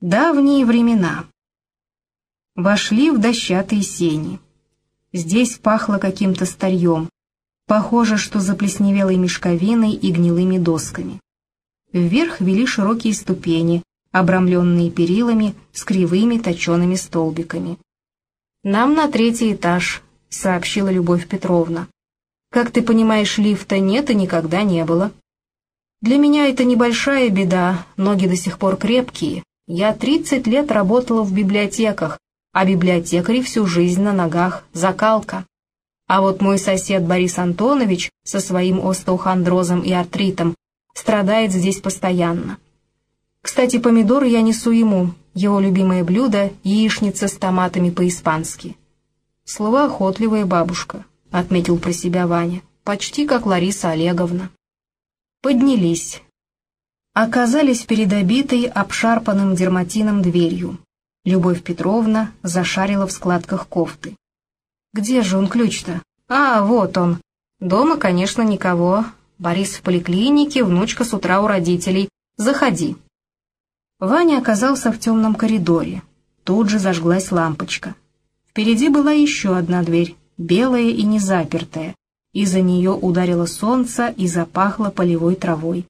Давние времена. Вошли в дощатые сени. Здесь пахло каким-то старьем. Похоже, что заплесневелой мешковиной и гнилыми досками. Вверх вели широкие ступени, обрамленные перилами с кривыми точеными столбиками. «Нам на третий этаж», — сообщила Любовь Петровна. «Как ты понимаешь, лифта нет и никогда не было». «Для меня это небольшая беда, ноги до сих пор крепкие, я 30 лет работала в библиотеках, а библиотекари всю жизнь на ногах, закалка. А вот мой сосед Борис Антонович со своим остеохондрозом и артритом страдает здесь постоянно. Кстати, помидоры я несу ему, его любимое блюдо — яичница с томатами по-испански. Слова охотливая бабушка, — отметил про себя Ваня, почти как Лариса Олеговна. Поднялись оказались перед обитой обшарпанным дерматином дверью. Любовь Петровна зашарила в складках кофты. «Где же он ключ-то? А, вот он. Дома, конечно, никого. Борис в поликлинике, внучка с утра у родителей. Заходи». Ваня оказался в темном коридоре. Тут же зажглась лампочка. Впереди была еще одна дверь, белая и незапертая. Из-за нее ударило солнце и запахло полевой травой.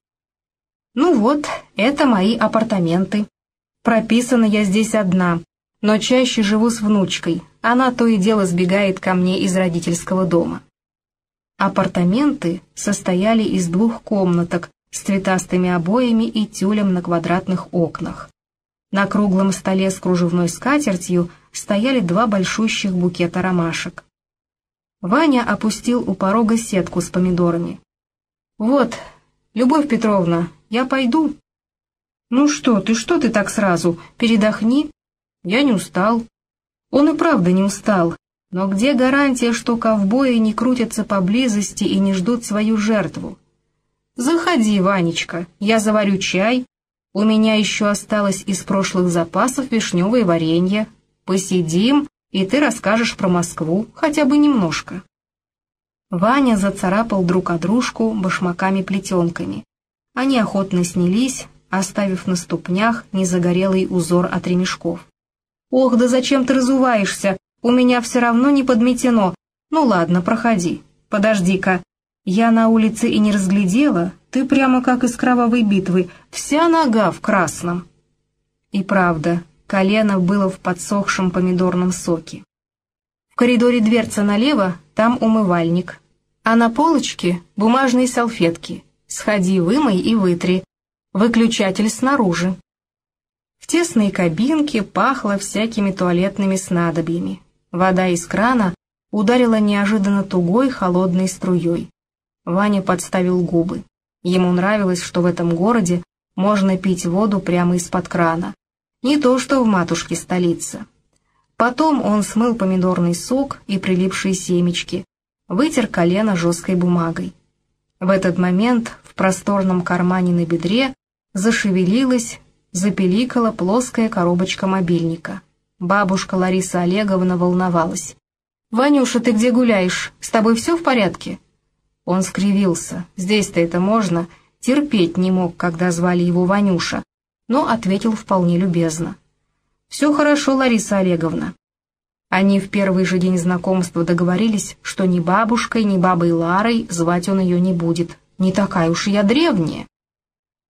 Ну вот, это мои апартаменты. Прописана я здесь одна, но чаще живу с внучкой. Она то и дело сбегает ко мне из родительского дома. Апартаменты состояли из двух комнаток с цветастыми обоями и тюлем на квадратных окнах. На круглом столе с кружевной скатертью стояли два большущих букета ромашек. Ваня опустил у порога сетку с помидорами. «Вот, Любовь Петровна, я пойду». «Ну что ты, что ты так сразу? Передохни». «Я не устал». Он и правда не устал. Но где гарантия, что ковбои не крутятся поблизости и не ждут свою жертву? «Заходи, Ванечка, я заварю чай. У меня еще осталось из прошлых запасов вишневое варенье. Посидим, и ты расскажешь про Москву, хотя бы немножко». Ваня зацарапал друг о дружку башмаками-плетенками. Они охотно снялись, оставив на ступнях незагорелый узор от ремешков. «Ох, да зачем ты разуваешься? У меня все равно не подметено. Ну ладно, проходи. Подожди-ка. Я на улице и не разглядела, ты прямо как из кровавой битвы, вся нога в красном». И правда, колено было в подсохшем помидорном соке. В коридоре дверца налево, там умывальник, а на полочке бумажные салфетки — Сходи, вымой и вытри. Выключатель снаружи. В тесной кабинке пахло всякими туалетными снадобьями. Вода из крана ударила неожиданно тугой холодной струей. Ваня подставил губы. Ему нравилось, что в этом городе можно пить воду прямо из-под крана. Не то, что в матушке столице. Потом он смыл помидорный сок и прилипшие семечки, вытер колено жесткой бумагой. В этот момент в просторном кармане на бедре зашевелилась, запеликала плоская коробочка мобильника. Бабушка Лариса Олеговна волновалась. «Ванюша, ты где гуляешь? С тобой все в порядке?» Он скривился. Здесь-то это можно. Терпеть не мог, когда звали его Ванюша, но ответил вполне любезно. «Все хорошо, Лариса Олеговна. Они в первый же день знакомства договорились, что ни бабушкой, ни бабой Ларой звать он ее не будет. Не такая уж я древняя.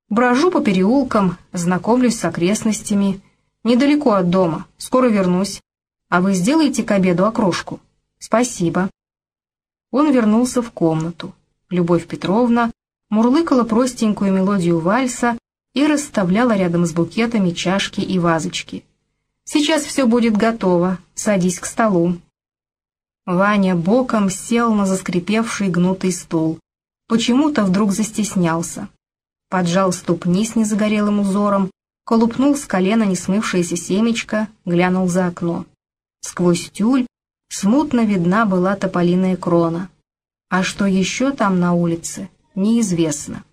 Брожу по переулкам, знакомлюсь с окрестностями. Недалеко от дома, скоро вернусь. А вы сделаете к обеду окрошку? Спасибо. Он вернулся в комнату. Любовь Петровна мурлыкала простенькую мелодию вальса и расставляла рядом с букетами чашки и вазочки. Сейчас все будет готово. Садись к столу». Ваня боком сел на заскрипевший гнутый стул. Почему-то вдруг застеснялся. Поджал ступни с незагорелым узором, колупнул с колена несмывшееся семечко, глянул за окно. Сквозь тюль смутно видна была тополиная крона. А что еще там на улице, неизвестно.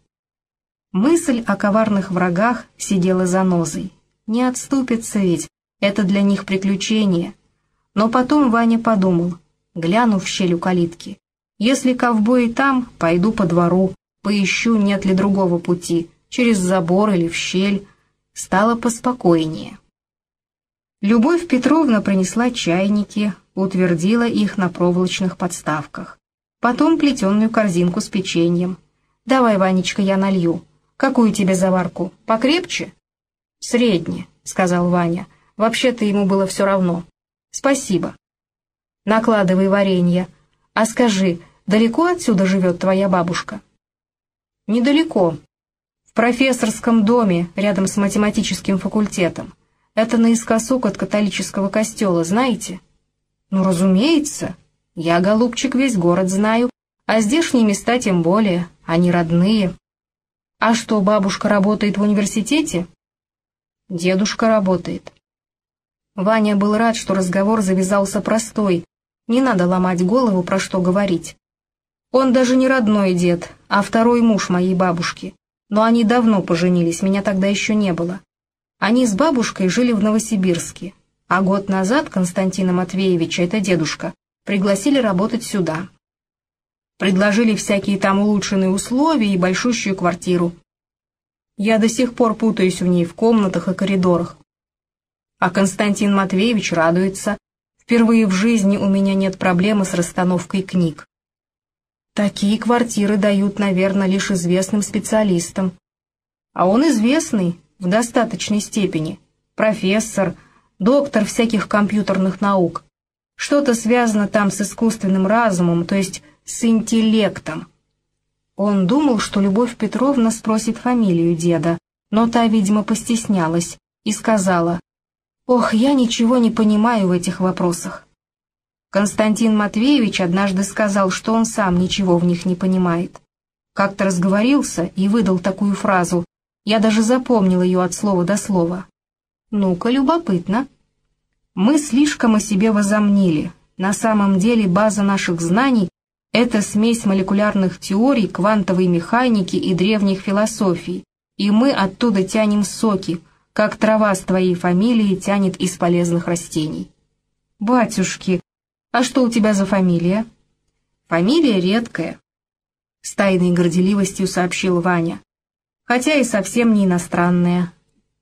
Мысль о коварных врагах сидела за нозой. Не отступится ведь, это для них приключение. Но потом Ваня подумал, глянув в щель у калитки. Если ковбои там, пойду по двору, поищу, нет ли другого пути, через забор или в щель. стало поспокойнее. Любовь Петровна принесла чайники, утвердила их на проволочных подставках. Потом плетеную корзинку с печеньем. «Давай, Ванечка, я налью. Какую тебе заварку? Покрепче?» «Средне», — сказал Ваня. Вообще-то ему было все равно. «Спасибо». «Накладывай варенье. А скажи, далеко отсюда живет твоя бабушка?» «Недалеко. В профессорском доме, рядом с математическим факультетом. Это наискосок от католического костела, знаете? Ну, разумеется. Я, голубчик, весь город знаю, а здешние места тем более, они родные. А что, бабушка работает в университете? Дедушка работает. Ваня был рад, что разговор завязался простой, не надо ломать голову, про что говорить. Он даже не родной дед, а второй муж моей бабушки. Но они давно поженились, меня тогда еще не было. Они с бабушкой жили в Новосибирске, а год назад Константина Матвеевича, это дедушка, пригласили работать сюда. Предложили всякие там улучшенные условия и большущую квартиру. Я до сих пор путаюсь в ней в комнатах и коридорах. А Константин Матвеевич радуется. Впервые в жизни у меня нет проблемы с расстановкой книг. Такие квартиры дают, наверное, лишь известным специалистам. А он известный, в достаточной степени, профессор, доктор всяких компьютерных наук. Что-то связано там с искусственным разумом, то есть с интеллектом. Он думал, что Любовь Петровна спросит фамилию деда, но та, видимо, постеснялась и сказала, «Ох, я ничего не понимаю в этих вопросах». Константин Матвеевич однажды сказал, что он сам ничего в них не понимает. Как-то разговорился и выдал такую фразу я даже запомнил ее от слова до слова. Ну-ка, любопытно. Мы слишком о себе возомнили. На самом деле база наших знаний — это смесь молекулярных теорий, квантовой механики и древних философий, и мы оттуда тянем соки, как трава с твоей фамилией тянет из полезных растений. Батюшки, а что у тебя за фамилия? Фамилия редкая. С тайной горделивостью сообщил Ваня хотя и совсем не иностранные.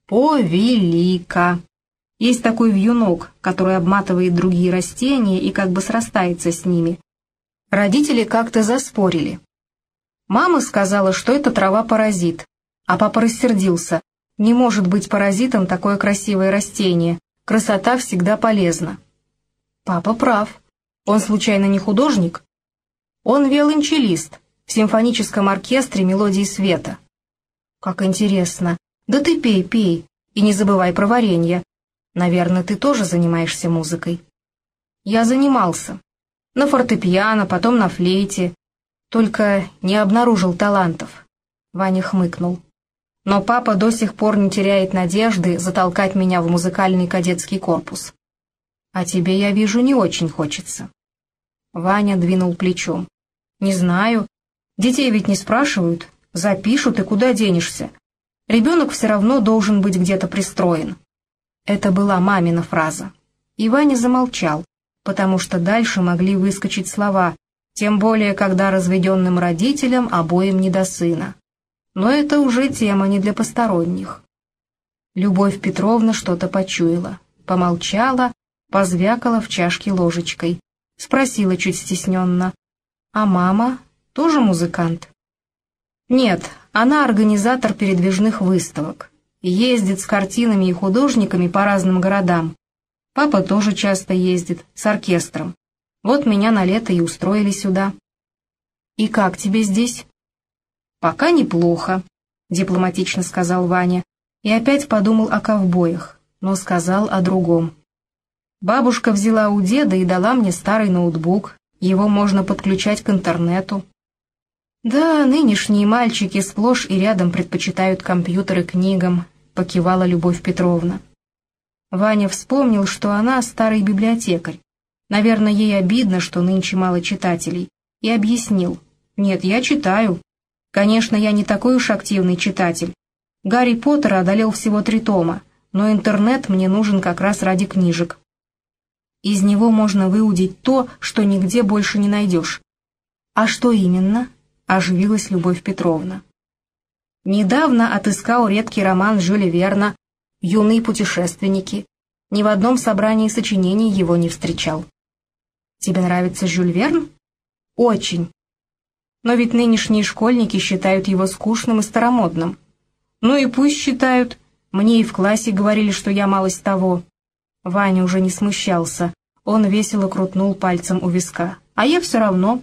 Повелика. Есть такой вьюнок, который обматывает другие растения и как бы срастается с ними. Родители как-то заспорили. Мама сказала, что это трава-паразит, а папа рассердился. Не может быть паразитом такое красивое растение, красота всегда полезна. Папа прав. Он случайно не художник? Он виолончелист в симфоническом оркестре «Мелодии света». «Как интересно. Да ты пей, пей. И не забывай про варенье. Наверное, ты тоже занимаешься музыкой». «Я занимался. На фортепиано, потом на флейте. Только не обнаружил талантов». Ваня хмыкнул. «Но папа до сих пор не теряет надежды затолкать меня в музыкальный кадетский корпус. А тебе, я вижу, не очень хочется». Ваня двинул плечом. «Не знаю. Детей ведь не спрашивают, Запишут, и куда денешься? Ребенок все равно должен быть где-то пристроен. Это была мамина фраза. И Ваня замолчал, потому что дальше могли выскочить слова, тем более, когда разведенным родителям обоим не до сына. Но это уже тема не для посторонних. Любовь Петровна что-то почуяла, помолчала, позвякала в чашке ложечкой, спросила чуть стесненно, «А мама тоже музыкант?» Нет, она организатор передвижных выставок. Ездит с картинами и художниками по разным городам. Папа тоже часто ездит, с оркестром. Вот меня на лето и устроили сюда. «И как тебе здесь?» «Пока неплохо», — дипломатично сказал Ваня, и опять подумал о ковбоях, но сказал о другом. Бабушка взяла у деда и дала мне старый ноутбук, его можно подключать к интернету. «Да, нынешние мальчики сплошь и рядом предпочитают компьютеры книгам», — покивала Любовь Петровна. Ваня вспомнил, что она старый библиотекарь. Наверное, ей обидно, что нынче мало читателей, и объяснил. «Нет, я читаю. Конечно, я не такой уж активный читатель. Гарри Поттера одолел всего три тома, но интернет мне нужен как раз ради книжек. Из него можно выудить то, что нигде больше не найдешь. А что именно?» оживилась Любовь Петровна. Недавно отыскал редкий роман Жюля Верна Юные путешественники. Ни в одном собрании сочинений его не встречал. Тебе нравится Жюль Верн? Очень. Но ведь нынешние школьники считают его скучным и старомодным. Ну и пусть считают. Мне и в классе говорили, что я малость того. Ваня уже не смущался. Он весело крутнул пальцем у виска. А я все равно.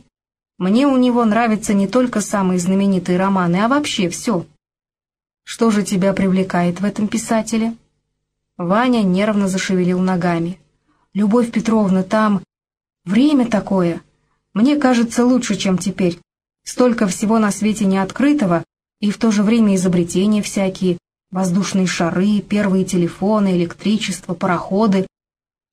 Мне у него нравятся не только самые знаменитые романы, а вообще все. Что же тебя привлекает в этом писателе? Ваня нервно зашевелил ногами. Любовь Петровна, там... Время такое. Мне кажется, лучше, чем теперь. Столько всего на свете неоткрытого, и в то же время изобретения всякие, воздушные шары, первые телефоны, электричество, пароходы.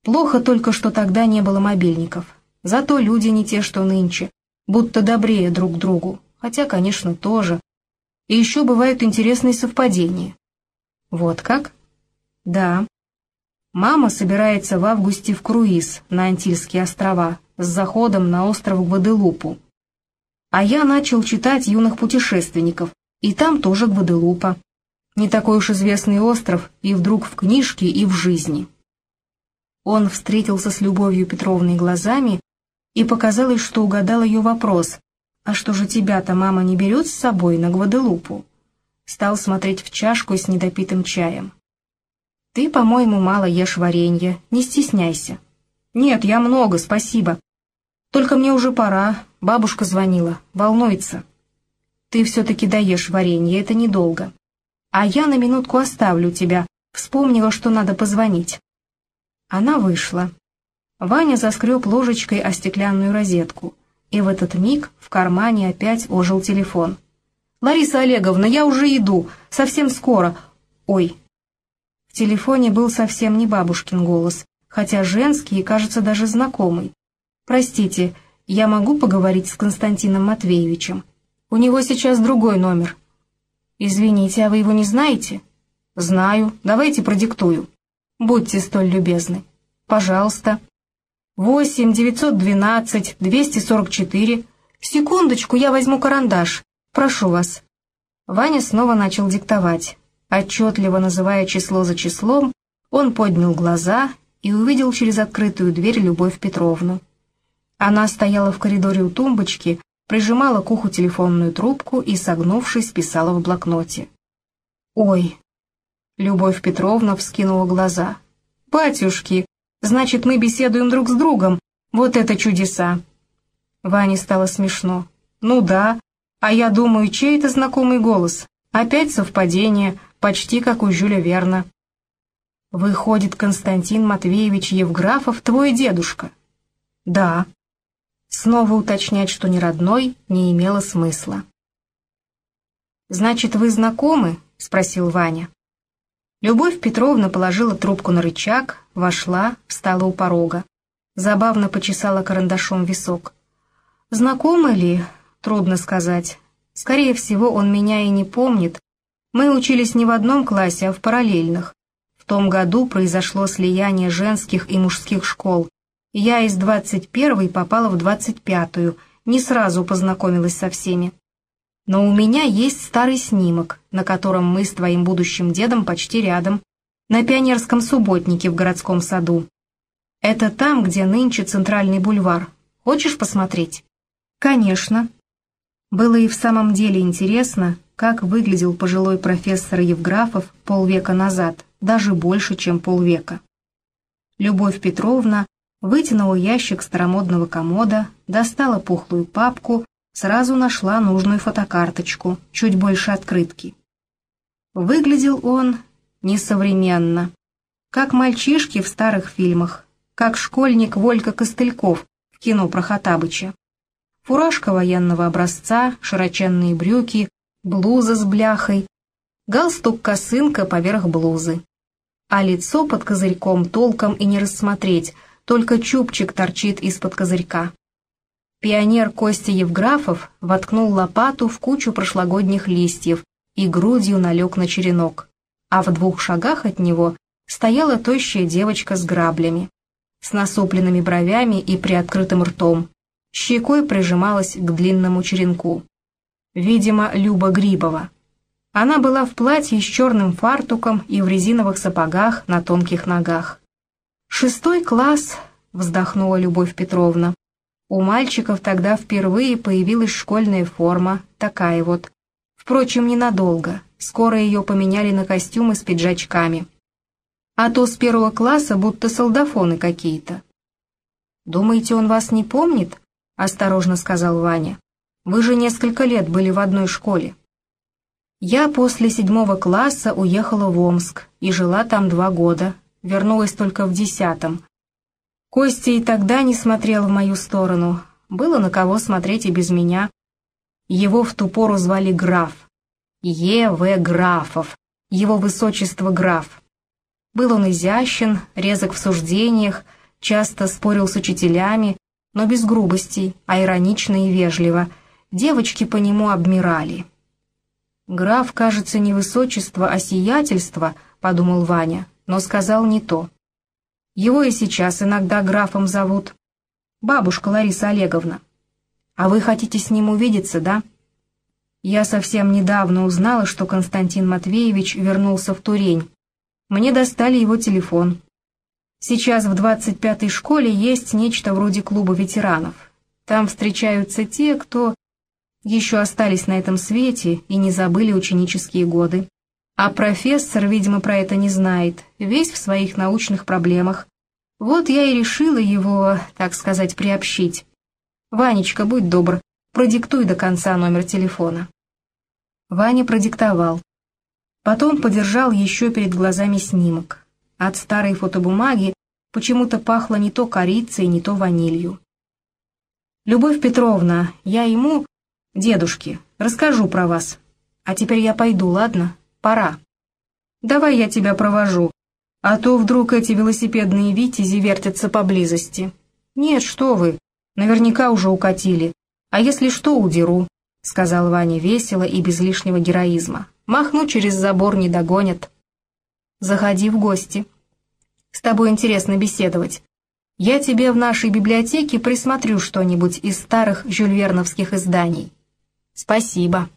Плохо только, что тогда не было мобильников. Зато люди не те, что нынче, будто добрее друг другу, хотя, конечно, тоже. И еще бывают интересные совпадения. Вот как? Да. Мама собирается в августе в круиз на Антильские острова с заходом на остров Гваделупу. А я начал читать юных путешественников, и там тоже Гваделупа. Не такой уж известный остров, и вдруг в книжке, и в жизни. Он встретился с Любовью Петровной глазами, и показалось, что угадал ее вопрос. «А что же тебя-то мама не берет с собой на Гваделупу?» Стал смотреть в чашку с недопитым чаем. «Ты, по-моему, мало ешь варенье, не стесняйся». «Нет, я много, спасибо. Только мне уже пора, бабушка звонила, волнуется». «Ты все-таки даешь варенье, это недолго. А я на минутку оставлю тебя, вспомнила, что надо позвонить». Она вышла. Ваня заскреб ложечкой о стеклянную розетку, и в этот миг в кармане опять ожил телефон. «Лариса Олеговна, я уже иду, совсем скоро. Ой, в телефоне был совсем не бабушкин голос, хотя женский и, кажется, даже знакомый. «Простите, я могу поговорить с Константином Матвеевичем? У него сейчас другой номер». «Извините, а вы его не знаете?» «Знаю. Давайте продиктую». «Будьте столь любезны». «Пожалуйста». «Восемь девятьсот двенадцать двести сорок четыре. Секундочку, я возьму карандаш. Прошу вас». Ваня снова начал диктовать. Отчетливо называя число за числом, он поднял глаза и увидел через открытую дверь Любовь Петровну. Она стояла в коридоре у тумбочки, прижимала к уху телефонную трубку и, согнувшись, писала в блокноте. «Ой!» Любовь Петровна вскинула глаза. «Батюшки, значит, мы беседуем друг с другом. Вот это чудеса!» Ване стало смешно. «Ну да, а я думаю, чей это знакомый голос? Опять совпадение, почти как у Жюля Верна. Выходит, Константин Матвеевич Евграфов твой дедушка? Да. Снова уточнять, что не родной, не имело смысла. «Значит, вы знакомы?» — спросил Ваня. Любовь Петровна положила трубку на рычаг, вошла, встала у порога. Забавно почесала карандашом висок. «Знакомы ли? Трудно сказать. Скорее всего, он меня и не помнит, мы учились не в одном классе, а в параллельных. В том году произошло слияние женских и мужских школ. Я из 21-й попала в 25-ю, не сразу познакомилась со всеми. Но у меня есть старый снимок, на котором мы с твоим будущим дедом почти рядом, на пионерском субботнике в городском саду. Это там, где нынче центральный бульвар. Хочешь посмотреть? Конечно. Было и в самом деле интересно, как выглядел пожилой профессор Евграфов полвека назад, даже больше, чем полвека. Любовь Петровна вытянула ящик старомодного комода, достала пухлую папку, сразу нашла нужную фотокарточку, чуть больше открытки. Выглядел он несовременно, как мальчишки в старых фильмах, как школьник Волька Костыльков в кино про Хатабыча. Фуражка военного образца, широченные брюки, блуза с бляхой, галстук-косынка поверх блузы. А лицо под козырьком толком и не рассмотреть, только чубчик торчит из-под козырька. Пионер Костя Евграфов воткнул лопату в кучу прошлогодних листьев и грудью налег на черенок, а в двух шагах от него стояла тощая девочка с граблями, с насупленными бровями и приоткрытым ртом, щекой прижималась к длинному черенку видимо, Люба Грибова. Она была в платье с черным фартуком и в резиновых сапогах на тонких ногах. «Шестой класс», — вздохнула Любовь Петровна. У мальчиков тогда впервые появилась школьная форма, такая вот. Впрочем, ненадолго. Скоро ее поменяли на костюмы с пиджачками. А то с первого класса будто солдафоны какие-то. «Думаете, он вас не помнит?» — осторожно сказал Ваня. «Вы же несколько лет были в одной школе». Я после седьмого класса уехала в Омск и жила там два года, вернулась только в десятом. Костя и тогда не смотрел в мою сторону, было на кого смотреть и без меня. Его в ту пору звали граф. Е.В. Графов, его высочество граф. Был он изящен, резок в суждениях, часто спорил с учителями, но без грубостей, а иронично и вежливо. Девочки по нему обмирали. «Граф, кажется, не высочество, а сиятельство», — подумал Ваня, но сказал не то. Его и сейчас иногда графом зовут. Бабушка Лариса Олеговна. А вы хотите с ним увидеться, да? Я совсем недавно узнала, что Константин Матвеевич вернулся в Турень. Мне достали его телефон. Сейчас в 25-й школе есть нечто вроде клуба ветеранов. Там встречаются те, кто еще остались на этом свете и не забыли ученические годы. А профессор, видимо, про это не знает, весь в своих научных проблемах. Вот я и решила его, так сказать, приобщить. Ванечка, будь добр, продиктуй до конца номер телефона. Ваня продиктовал. Потом подержал еще перед глазами снимок. От старой фотобумаги почему-то пахло не то корицей, не то ванилью. «Любовь Петровна, я ему, дедушке, расскажу про вас. А теперь я пойду, ладно? Пора. Давай я тебя провожу, а то вдруг эти велосипедные витязи вертятся поблизости. Нет, что вы, наверняка уже укатили. А если что, удеру», — сказал Ваня весело и без лишнего героизма. «Махну через забор, не догонят». «Заходи в гости. С тобой интересно беседовать. Я тебе в нашей библиотеке присмотрю что-нибудь из старых жюльверновских изданий». «Спасибо».